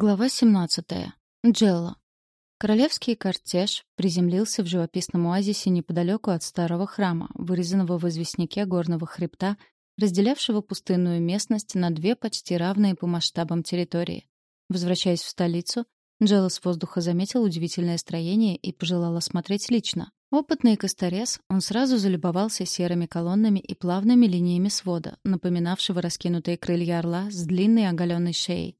Глава 17. Джелла. Королевский кортеж приземлился в живописном оазисе неподалеку от старого храма, вырезанного в известняке горного хребта, разделявшего пустынную местность на две почти равные по масштабам территории. Возвращаясь в столицу, Джелла с воздуха заметил удивительное строение и пожелал осмотреть лично. Опытный косторез, он сразу залюбовался серыми колоннами и плавными линиями свода, напоминавшего раскинутые крылья орла с длинной оголенной шеей.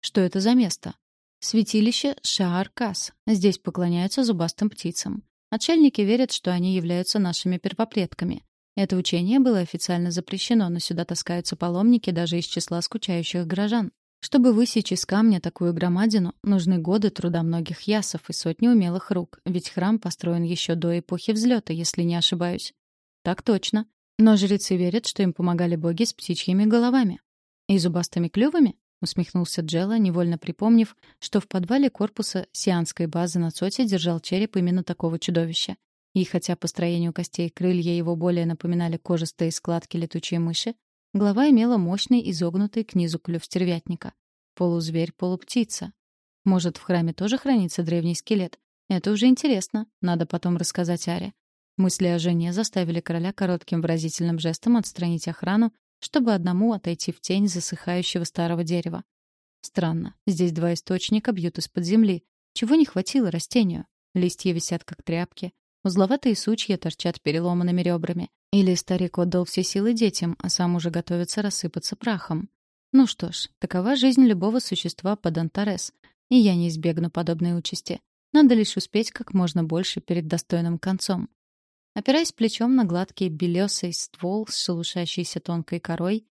Что это за место? Святилище Шаар-Кас. Здесь поклоняются зубастым птицам. Отшельники верят, что они являются нашими первопредками. Это учение было официально запрещено, но сюда таскаются паломники даже из числа скучающих горожан. Чтобы высечь из камня такую громадину, нужны годы труда многих ясов и сотни умелых рук, ведь храм построен еще до эпохи взлета, если не ошибаюсь. Так точно. Но жрецы верят, что им помогали боги с птичьими головами. И зубастыми клювами? — усмехнулся Джелла, невольно припомнив, что в подвале корпуса сианской базы на Цоте держал череп именно такого чудовища. И хотя по строению костей крылья его более напоминали кожистые складки летучей мыши, голова имела мощный изогнутый к низу клюв стервятника. Полузверь, полуптица. Может, в храме тоже хранится древний скелет? Это уже интересно, надо потом рассказать Аре. Мысли о жене заставили короля коротким выразительным жестом отстранить охрану чтобы одному отойти в тень засыхающего старого дерева. Странно, здесь два источника бьют из-под земли. Чего не хватило растению? Листья висят, как тряпки. Узловатые сучья торчат переломанными ребрами. Или старик отдал все силы детям, а сам уже готовится рассыпаться прахом. Ну что ж, такова жизнь любого существа под Антарес, и я не избегну подобной участи. Надо лишь успеть как можно больше перед достойным концом. Опираясь плечом на гладкий белесый ствол с шелушащейся тонкой корой,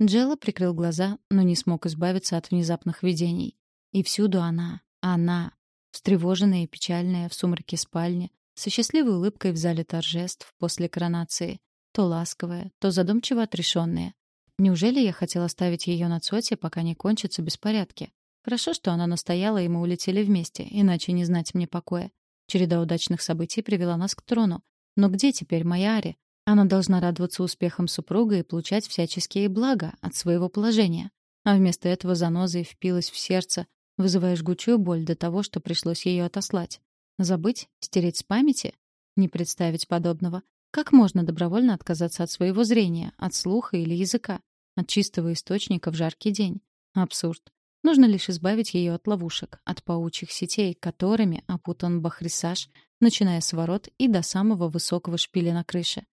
Джелла прикрыл глаза, но не смог избавиться от внезапных видений. И всюду она, она, встревоженная и печальная в сумраке спальни, со счастливой улыбкой в зале торжеств после коронации, то ласковая, то задумчиво отрешенная. Неужели я хотела оставить ее на цоте, пока не кончатся беспорядки? Хорошо, что она настояла, и мы улетели вместе, иначе не знать мне покоя. Череда удачных событий привела нас к трону, но где теперь моя Ари? Она должна радоваться успехам супруга и получать всяческие блага от своего положения. А вместо этого занозой впилась в сердце, вызывая жгучую боль до того, что пришлось ее отослать. Забыть? Стереть с памяти? Не представить подобного. Как можно добровольно отказаться от своего зрения, от слуха или языка, от чистого источника в жаркий день? Абсурд. Нужно лишь избавить ее от ловушек, от паучьих сетей, которыми опутан бахрисаж, начиная с ворот и до самого высокого шпиля на крыше.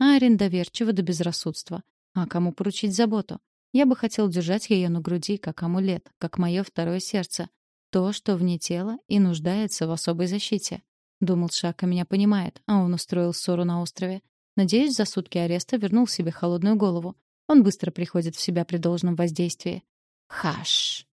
Айрин доверчива до безрассудства. А кому поручить заботу? Я бы хотел держать ее на груди, как амулет, как мое второе сердце. То, что вне тела и нуждается в особой защите. Думал, Шака меня понимает, а он устроил ссору на острове. Надеюсь, за сутки ареста вернул себе холодную голову. Он быстро приходит в себя при должном воздействии. Хаш.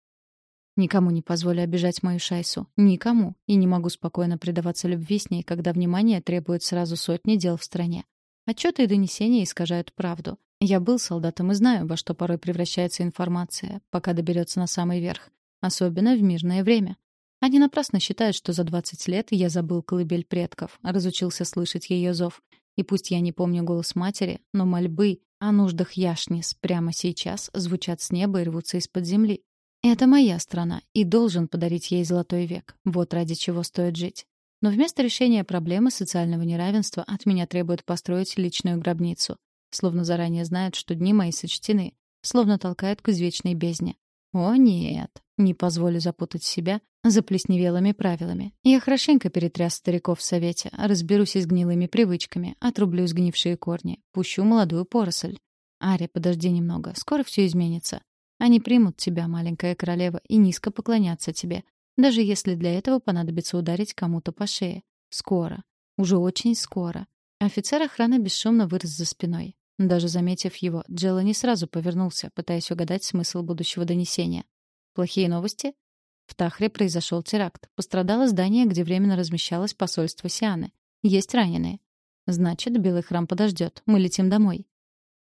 Никому не позволю обижать мою шайсу. Никому. И не могу спокойно предаваться любви с ней, когда внимание требует сразу сотни дел в стране. Отчеты и донесения искажают правду. Я был солдатом и знаю, во что порой превращается информация, пока доберется на самый верх. Особенно в мирное время. Они напрасно считают, что за 20 лет я забыл колыбель предков, разучился слышать ее зов. И пусть я не помню голос матери, но мольбы о нуждах Яшнис прямо сейчас звучат с неба и рвутся из-под земли. Это моя страна, и должен подарить ей золотой век. Вот ради чего стоит жить. Но вместо решения проблемы социального неравенства от меня требуют построить личную гробницу. Словно заранее знают, что дни мои сочтены. Словно толкают к извечной бездне. О, нет, не позволю запутать себя заплесневелыми правилами. Я хорошенько перетряс стариков в совете, разберусь с гнилыми привычками, отрублю сгнившие корни, пущу молодую поросль. Ари, подожди немного, скоро все изменится. Они примут тебя, маленькая королева, и низко поклонятся тебе, даже если для этого понадобится ударить кому-то по шее. Скоро. Уже очень скоро. Офицер охраны бесшумно вырос за спиной. Даже заметив его, Джелла не сразу повернулся, пытаясь угадать смысл будущего донесения. Плохие новости? В Тахре произошел теракт. Пострадало здание, где временно размещалось посольство Сианы. Есть раненые. Значит, Белый храм подождет. Мы летим домой.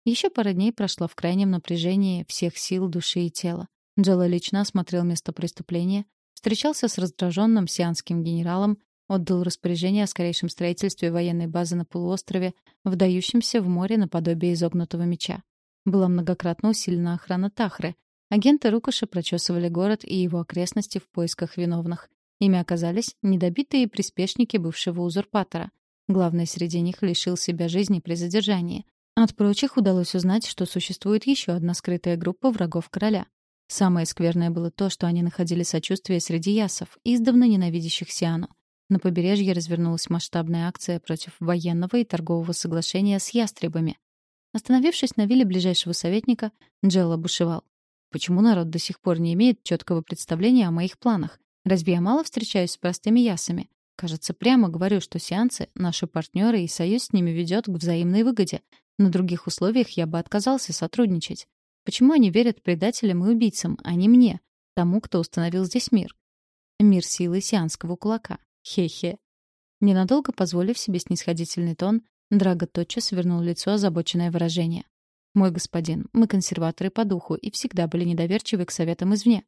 Еще пара дней прошла в крайнем напряжении всех сил души и тела. Джелла лично осмотрел место преступления, встречался с раздраженным сианским генералом, отдал распоряжение о скорейшем строительстве военной базы на полуострове, вдающемся в море наподобие изогнутого меча. Была многократно усилена охрана Тахры, Агенты Рукоша прочесывали город и его окрестности в поисках виновных. Ими оказались недобитые приспешники бывшего узурпатора. Главный среди них лишил себя жизни при задержании. От прочих удалось узнать, что существует еще одна скрытая группа врагов короля. Самое скверное было то, что они находили сочувствие среди ясов, издавна ненавидящих Сиану. На побережье развернулась масштабная акция против военного и торгового соглашения с ястребами. Остановившись на вилле ближайшего советника, Джелла бушевал. «Почему народ до сих пор не имеет четкого представления о моих планах? Разве я мало встречаюсь с простыми ясами? Кажется, прямо говорю, что сеансы — наши партнеры, и союз с ними ведет к взаимной выгоде. На других условиях я бы отказался сотрудничать. Почему они верят предателям и убийцам, а не мне, тому, кто установил здесь мир? Мир силы сианского кулака. Хе-хе. Ненадолго позволив себе снисходительный тон, Драго тотчас вернул лицо озабоченное выражение. «Мой господин, мы консерваторы по духу и всегда были недоверчивы к советам извне.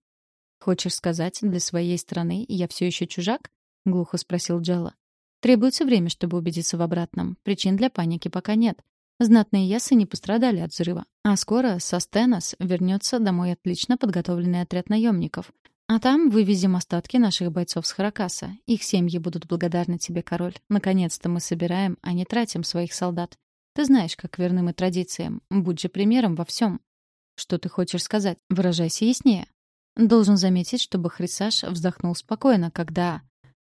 Хочешь сказать, для своей страны я все еще чужак? — глухо спросил Джелла. «Требуется время, чтобы убедиться в обратном. Причин для паники пока нет. Знатные ясы не пострадали от взрыва. А скоро со вернется домой отлично подготовленный отряд наемников. А там вывезем остатки наших бойцов с Харакаса. Их семьи будут благодарны тебе, король. Наконец-то мы собираем, а не тратим своих солдат. Ты знаешь, как верны мы традициям. Будь же примером во всем. Что ты хочешь сказать? Выражайся яснее. Должен заметить, чтобы Хрисаш вздохнул спокойно, когда...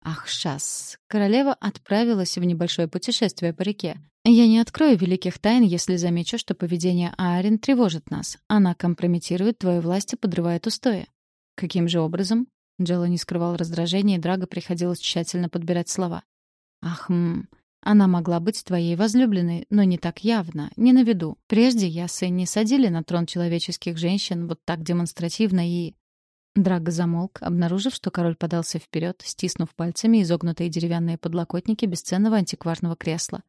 Ах, шас. Королева отправилась в небольшое путешествие по реке. Я не открою великих тайн, если замечу, что поведение Аарин тревожит нас. Она компрометирует твою власть и подрывает устои. Каким же образом? Джелла не скрывал раздражения, и Драго приходилось тщательно подбирать слова. Ах, м, она могла быть твоей возлюбленной, но не так явно, не на виду. Прежде ясы не садили на трон человеческих женщин вот так демонстративно и... Драго замолк, обнаружив, что король подался вперед, стиснув пальцами изогнутые деревянные подлокотники бесценного антикварного кресла.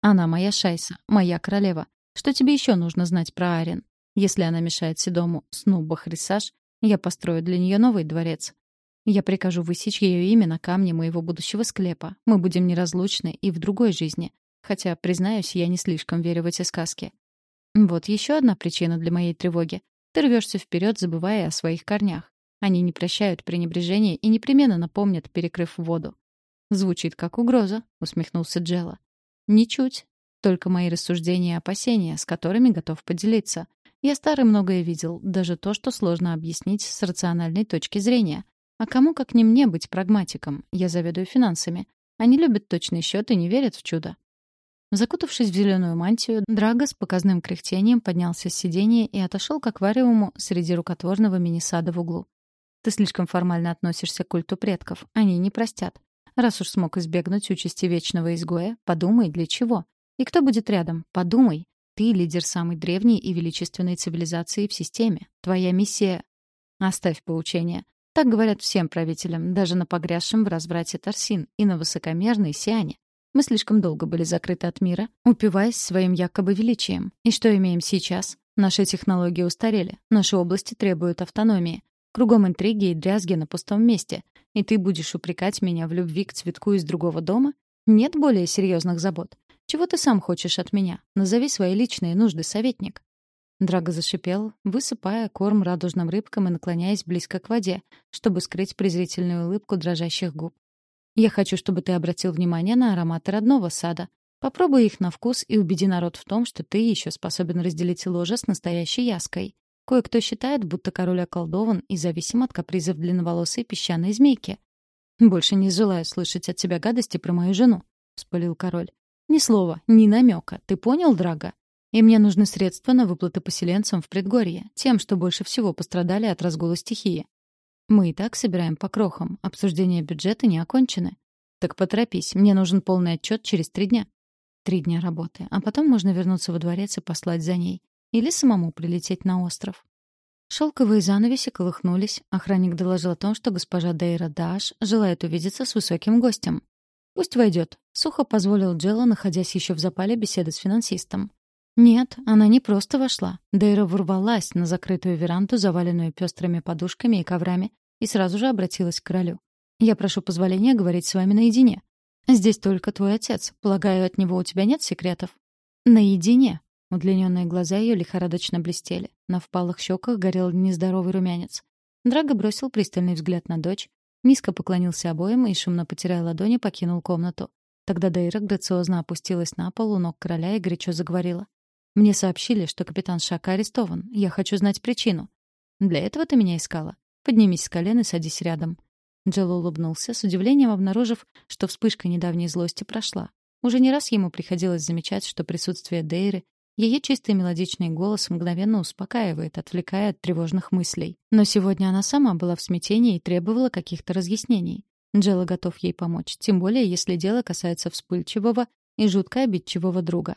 «Она моя шайса, моя королева. Что тебе еще нужно знать про Арен? Если она мешает Седому сну Бахрисаж, я построю для нее новый дворец. Я прикажу высечь ее имя на камне моего будущего склепа. Мы будем неразлучны и в другой жизни. Хотя, признаюсь, я не слишком верю в эти сказки. Вот еще одна причина для моей тревоги. Ты рвешься вперед, забывая о своих корнях. Они не прощают пренебрежения и непременно напомнят, перекрыв воду. «Звучит как угроза», — усмехнулся Джелла. «Ничуть. Только мои рассуждения и опасения, с которыми готов поделиться. Я старый многое видел, даже то, что сложно объяснить с рациональной точки зрения. А кому, как не мне, быть прагматиком? Я заведую финансами. Они любят точный счет и не верят в чудо. Закутавшись в зеленую мантию, Драго с показным кряхтением поднялся с сиденья и отошел к аквариуму среди рукотворного мини-сада в углу. Ты слишком формально относишься к культу предков. Они не простят. Раз уж смог избегнуть участи вечного изгоя, подумай, для чего. И кто будет рядом? Подумай. Ты лидер самой древней и величественной цивилизации в системе. Твоя миссия... Оставь поучение. Так говорят всем правителям, даже на погрязшем в разврате Торсин и на высокомерной Сиане. Мы слишком долго были закрыты от мира, упиваясь своим якобы величием. И что имеем сейчас? Наши технологии устарели, наши области требуют автономии. Кругом интриги и дрязги на пустом месте. И ты будешь упрекать меня в любви к цветку из другого дома? Нет более серьезных забот. Чего ты сам хочешь от меня? Назови свои личные нужды, советник. Драго зашипел, высыпая корм радужным рыбкам и наклоняясь близко к воде, чтобы скрыть презрительную улыбку дрожащих губ. «Я хочу, чтобы ты обратил внимание на ароматы родного сада. Попробуй их на вкус и убеди народ в том, что ты еще способен разделить ложе с настоящей яской. Кое-кто считает, будто король околдован и зависим от капризов длинноволосой песчаной змейки. «Больше не желаю слышать от тебя гадости про мою жену», — вспылил король. «Ни слова, ни намека. Ты понял, Драга? И мне нужны средства на выплаты поселенцам в предгорье, тем, что больше всего пострадали от разгула стихии. Мы и так собираем по крохам, обсуждение бюджета не окончено. Так поторопись, мне нужен полный отчет через три дня. Три дня работы, а потом можно вернуться во дворец и послать за ней. Или самому прилететь на остров. Шелковые занавеси колыхнулись. Охранник доложил о том, что госпожа Дейра Даш желает увидеться с высоким гостем. «Пусть войдет», — сухо позволил Джелла, находясь еще в запале беседы с финансистом. Нет, она не просто вошла. Дейра ворвалась на закрытую веранду, заваленную пестрыми подушками и коврами, и сразу же обратилась к королю. «Я прошу позволения говорить с вами наедине. Здесь только твой отец. Полагаю, от него у тебя нет секретов?» «Наедине», Удлиненные глаза ее лихорадочно блестели. На впалых щеках горел нездоровый румянец. Драго бросил пристальный взгляд на дочь, низко поклонился обоим и, шумно потеряя ладони, покинул комнату. Тогда Дейра грациозно опустилась на пол у ног короля и горячо заговорила. «Мне сообщили, что капитан Шака арестован. Я хочу знать причину». «Для этого ты меня искала. Поднимись с колен и садись рядом». Джелло улыбнулся, с удивлением обнаружив, что вспышка недавней злости прошла. Уже не раз ему приходилось замечать, что присутствие Дейры ее чистый мелодичный голос мгновенно успокаивает, отвлекая от тревожных мыслей. Но сегодня она сама была в смятении и требовала каких-то разъяснений. Джелла готов ей помочь, тем более если дело касается вспыльчивого и жутко обидчивого друга.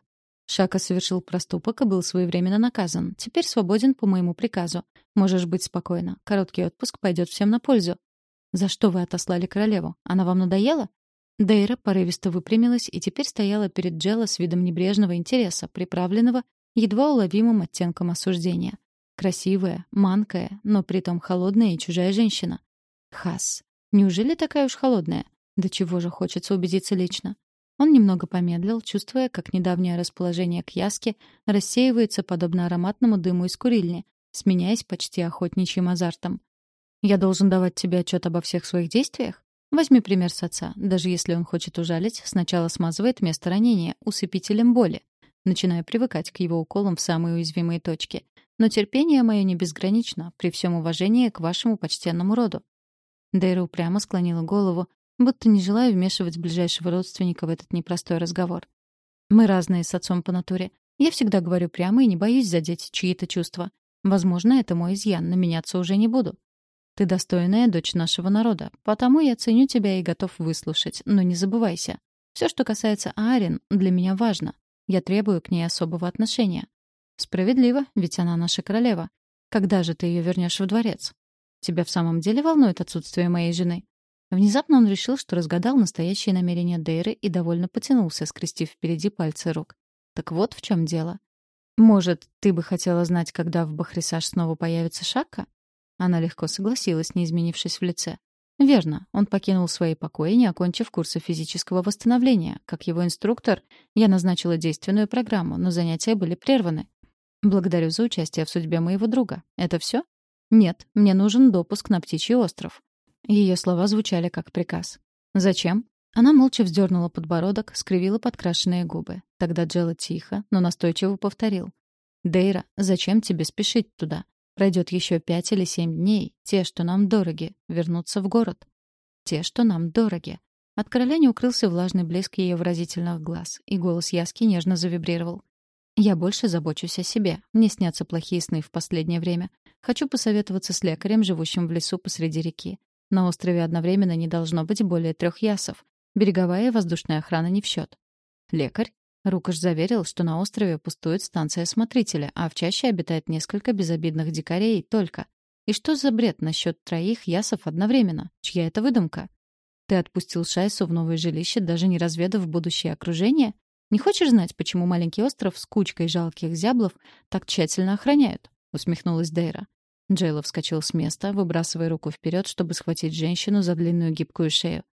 Шака совершил проступок и был своевременно наказан. Теперь свободен по моему приказу. Можешь быть спокойна. Короткий отпуск пойдет всем на пользу. За что вы отослали королеву? Она вам надоела? Дейра порывисто выпрямилась и теперь стояла перед Джелла с видом небрежного интереса, приправленного едва уловимым оттенком осуждения. Красивая, манкая, но притом холодная и чужая женщина. Хас. Неужели такая уж холодная? Да чего же хочется убедиться лично. Он немного помедлил, чувствуя, как недавнее расположение к Яске рассеивается подобно ароматному дыму из курильни, сменяясь почти охотничьим азартом. «Я должен давать тебе отчет обо всех своих действиях?» Возьми пример с отца. Даже если он хочет ужалить, сначала смазывает место ранения усыпителем боли, начиная привыкать к его уколам в самые уязвимые точки. Но терпение мое не безгранично, при всем уважении к вашему почтенному роду. Дейра упрямо склонила голову, будто не желая вмешивать ближайшего родственника в этот непростой разговор. Мы разные с отцом по натуре. Я всегда говорю прямо и не боюсь задеть чьи-то чувства. Возможно, это мой изъян, но меняться уже не буду. Ты достойная дочь нашего народа, потому я ценю тебя и готов выслушать, но не забывайся. Все, что касается Арин, для меня важно. Я требую к ней особого отношения. Справедливо, ведь она наша королева. Когда же ты ее вернешь в дворец? Тебя в самом деле волнует отсутствие моей жены? Внезапно он решил, что разгадал настоящие намерения Дейры и довольно потянулся, скрестив впереди пальцы рук. Так вот в чем дело. Может, ты бы хотела знать, когда в Бахрисаж снова появится Шакка? Она легко согласилась, не изменившись в лице. Верно, он покинул свои покои, не окончив курса физического восстановления. Как его инструктор, я назначила действенную программу, но занятия были прерваны. Благодарю за участие в судьбе моего друга. Это все? Нет, мне нужен допуск на Птичий остров. Ее слова звучали как приказ. Зачем? Она молча вздернула подбородок, скривила подкрашенные губы. Тогда Джелла тихо, но настойчиво повторил. «Дейра, зачем тебе спешить туда? Пройдет еще пять или семь дней, те, что нам дороги, вернутся в город. Те, что нам дороги. От короля не укрылся влажный блеск ее выразительных глаз, и голос Яски нежно завибрировал. «Я больше забочусь о себе. Мне снятся плохие сны в последнее время. Хочу посоветоваться с лекарем, живущим в лесу посреди реки. На острове одновременно не должно быть более трех ясов. Береговая и воздушная охрана не в счет. Лекарь? Рукаш заверил, что на острове пустует станция смотрителя, а в чаще обитает несколько безобидных дикарей только. И что за бред насчет троих ясов одновременно? Чья это выдумка? Ты отпустил Шайсу в новое жилище, даже не разведав будущее окружение? Не хочешь знать, почему маленький остров с кучкой жалких зяблов так тщательно охраняют? Усмехнулась Дейра. Джейло вскочил с места, выбрасывая руку вперед, чтобы схватить женщину за длинную гибкую шею.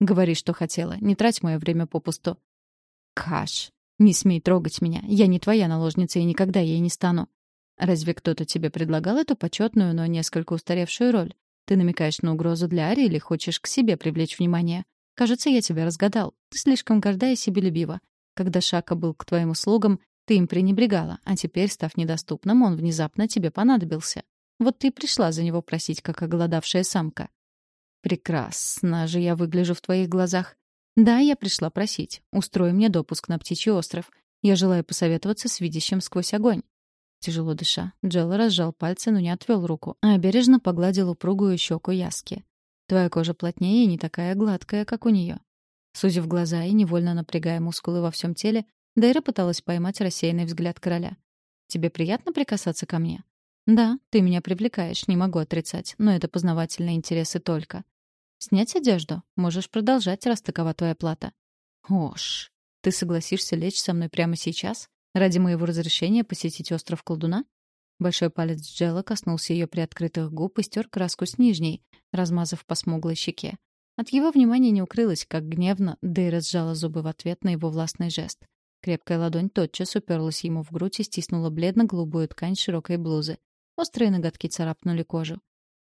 «Говори, что хотела. Не трать мое время попусту». «Каш!» «Не смей трогать меня. Я не твоя наложница и никогда ей не стану». «Разве кто-то тебе предлагал эту почетную, но несколько устаревшую роль? Ты намекаешь на угрозу для Ари или хочешь к себе привлечь внимание? Кажется, я тебя разгадал. Ты слишком горда и себелюбива. Когда Шака был к твоим услугам, ты им пренебрегала, а теперь, став недоступным, он внезапно тебе понадобился. Вот ты и пришла за него просить, как оголодавшая самка. Прекрасно же я выгляжу в твоих глазах. «Да, я пришла просить. Устрой мне допуск на Птичий остров. Я желаю посоветоваться с видящим сквозь огонь». Тяжело дыша, Джелла разжал пальцы, но не отвел руку, а бережно погладил упругую щеку Яски. «Твоя кожа плотнее и не такая гладкая, как у нее». Сузив глаза и невольно напрягая мускулы во всем теле, Дейра пыталась поймать рассеянный взгляд короля. «Тебе приятно прикасаться ко мне?» «Да, ты меня привлекаешь, не могу отрицать, но это познавательные интересы только. Снять одежду? Можешь продолжать, раз такова твоя плата. Ош, ты согласишься лечь со мной прямо сейчас? Ради моего разрешения посетить остров колдуна? Большой палец Джелла коснулся ее приоткрытых губ и стер краску с нижней, размазав по смуглой щеке. От его внимания не укрылось, как гневно Дейра сжала зубы в ответ на его властный жест. Крепкая ладонь тотчас уперлась ему в грудь и стиснула бледно-голубую ткань широкой блузы. Острые ноготки царапнули кожу.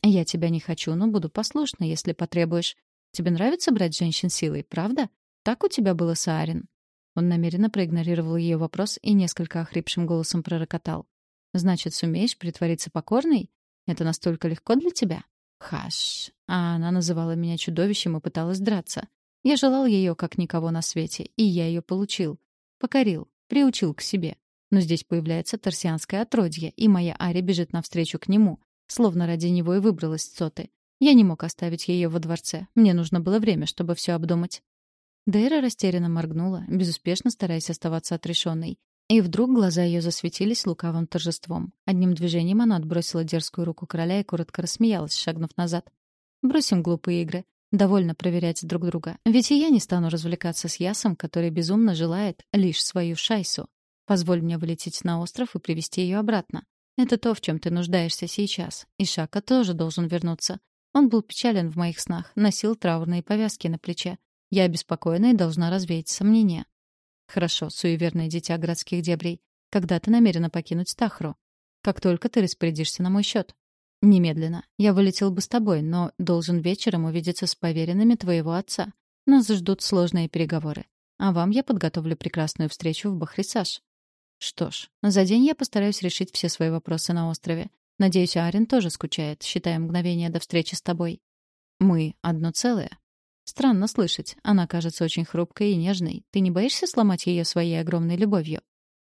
«Я тебя не хочу, но буду послушна, если потребуешь. Тебе нравится брать женщин силой, правда? Так у тебя было с Аарин?» Он намеренно проигнорировал ее вопрос и несколько охрипшим голосом пророкотал. «Значит, сумеешь притвориться покорной? Это настолько легко для тебя?» «Хаш». А она называла меня чудовищем и пыталась драться. Я желал ее как никого на свете, и я ее получил. Покорил, приучил к себе. Но здесь появляется торсианское отродье, и моя Ари бежит навстречу к нему, словно ради него и выбралась Цоты. Я не мог оставить ее во дворце. Мне нужно было время, чтобы все обдумать. Дейра растерянно моргнула, безуспешно стараясь оставаться отрешенной. И вдруг глаза ее засветились лукавым торжеством. Одним движением она отбросила дерзкую руку короля и коротко рассмеялась, шагнув назад. «Бросим глупые игры. Довольно проверять друг друга. Ведь и я не стану развлекаться с Ясом, который безумно желает лишь свою шайсу. Позволь мне вылететь на остров и привести ее обратно. Это то, в чем ты нуждаешься сейчас. И Шака тоже должен вернуться. Он был печален в моих снах, носил траурные повязки на плече. Я обеспокоена и должна развеять сомнения. Хорошо, суеверное дитя городских дебрей. Когда ты намерена покинуть Тахру? Как только ты распорядишься на мой счет. Немедленно. Я вылетел бы с тобой, но должен вечером увидеться с поверенными твоего отца. Нас ждут сложные переговоры. А вам я подготовлю прекрасную встречу в Бахрисаж. Что ж, за день я постараюсь решить все свои вопросы на острове. Надеюсь, Арен тоже скучает, считая мгновение до встречи с тобой. Мы одно целое. Странно слышать. Она кажется очень хрупкой и нежной. Ты не боишься сломать ее своей огромной любовью?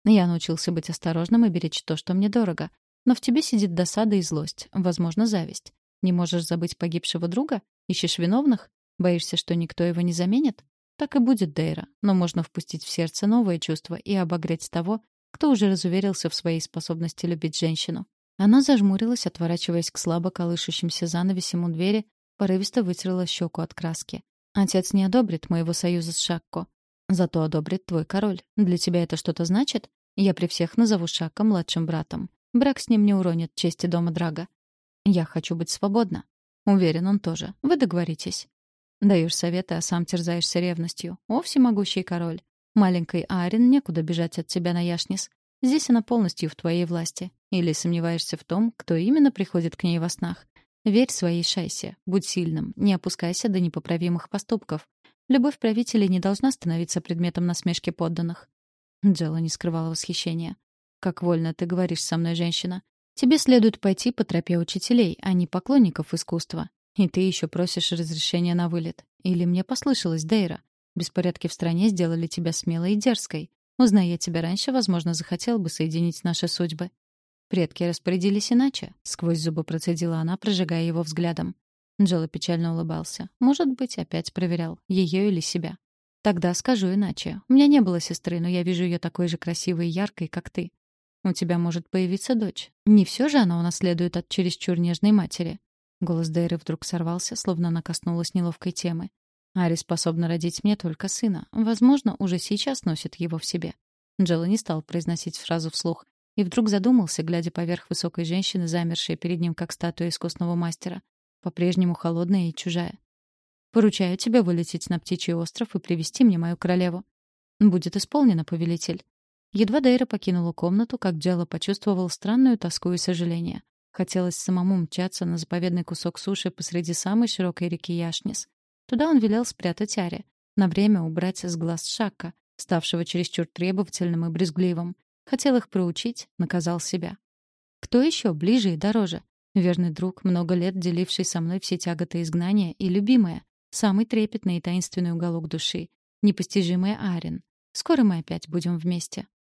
Я научился быть осторожным и беречь то, что мне дорого. Но в тебе сидит досада и злость, возможно, зависть. Не можешь забыть погибшего друга? Ищешь виновных? Боишься, что никто его не заменит? Так и будет, Дейра. Но можно впустить в сердце новое чувство и обогреть того, кто уже разуверился в своей способности любить женщину. Она зажмурилась, отворачиваясь к слабо колышущимся занавесям у двери, порывисто вытерла щеку от краски. «Отец не одобрит моего союза с Шакко. Зато одобрит твой король. Для тебя это что-то значит? Я при всех назову Шакко младшим братом. Брак с ним не уронит чести дома Драга. Я хочу быть свободна. Уверен, он тоже. Вы договоритесь. Даешь советы, а сам терзаешься ревностью. О, всемогущий король. Маленькой Арин некуда бежать от тебя на Яшнис. Здесь она полностью в твоей власти. Или сомневаешься в том, кто именно приходит к ней во снах. Верь своей шайсе, будь сильным, не опускайся до непоправимых поступков. Любовь правителей не должна становиться предметом насмешки подданных. Джелла не скрывала восхищения. «Как вольно ты говоришь со мной, женщина. Тебе следует пойти по тропе учителей, а не поклонников искусства. И ты еще просишь разрешения на вылет. Или мне послышалось, Дейра? Беспорядки в стране сделали тебя смелой и дерзкой. Узная тебя раньше, возможно, захотел бы соединить наши судьбы». Предки распорядились иначе, сквозь зубы процедила она, прожигая его взглядом. Джола печально улыбался. Может быть, опять проверял, ее или себя. Тогда скажу иначе. У меня не было сестры, но я вижу ее такой же красивой и яркой, как ты. У тебя может появиться дочь. Не все же она унаследует от чересчур нежной матери. Голос Дейры вдруг сорвался, словно она коснулась неловкой темы. Ари способна родить мне только сына. Возможно, уже сейчас носит его в себе. Джелла не стал произносить фразу вслух. И вдруг задумался, глядя поверх высокой женщины, замершей перед ним, как статуя искусного мастера. По-прежнему холодная и чужая. «Поручаю тебе вылететь на птичий остров и привести мне мою королеву». «Будет исполнено, повелитель». Едва Дейра покинула комнату, как Джелла почувствовал странную тоску и сожаление. Хотелось самому мчаться на заповедный кусок суши посреди самой широкой реки Яшнис. Туда он велел спрятать Ари, на время убрать с глаз Шака, ставшего чересчур требовательным и брезгливым. Хотел их проучить, наказал себя. Кто еще ближе и дороже? Верный друг, много лет деливший со мной все тяготы изгнания, и любимая, самый трепетный и таинственный уголок души, непостижимая Арин. Скоро мы опять будем вместе.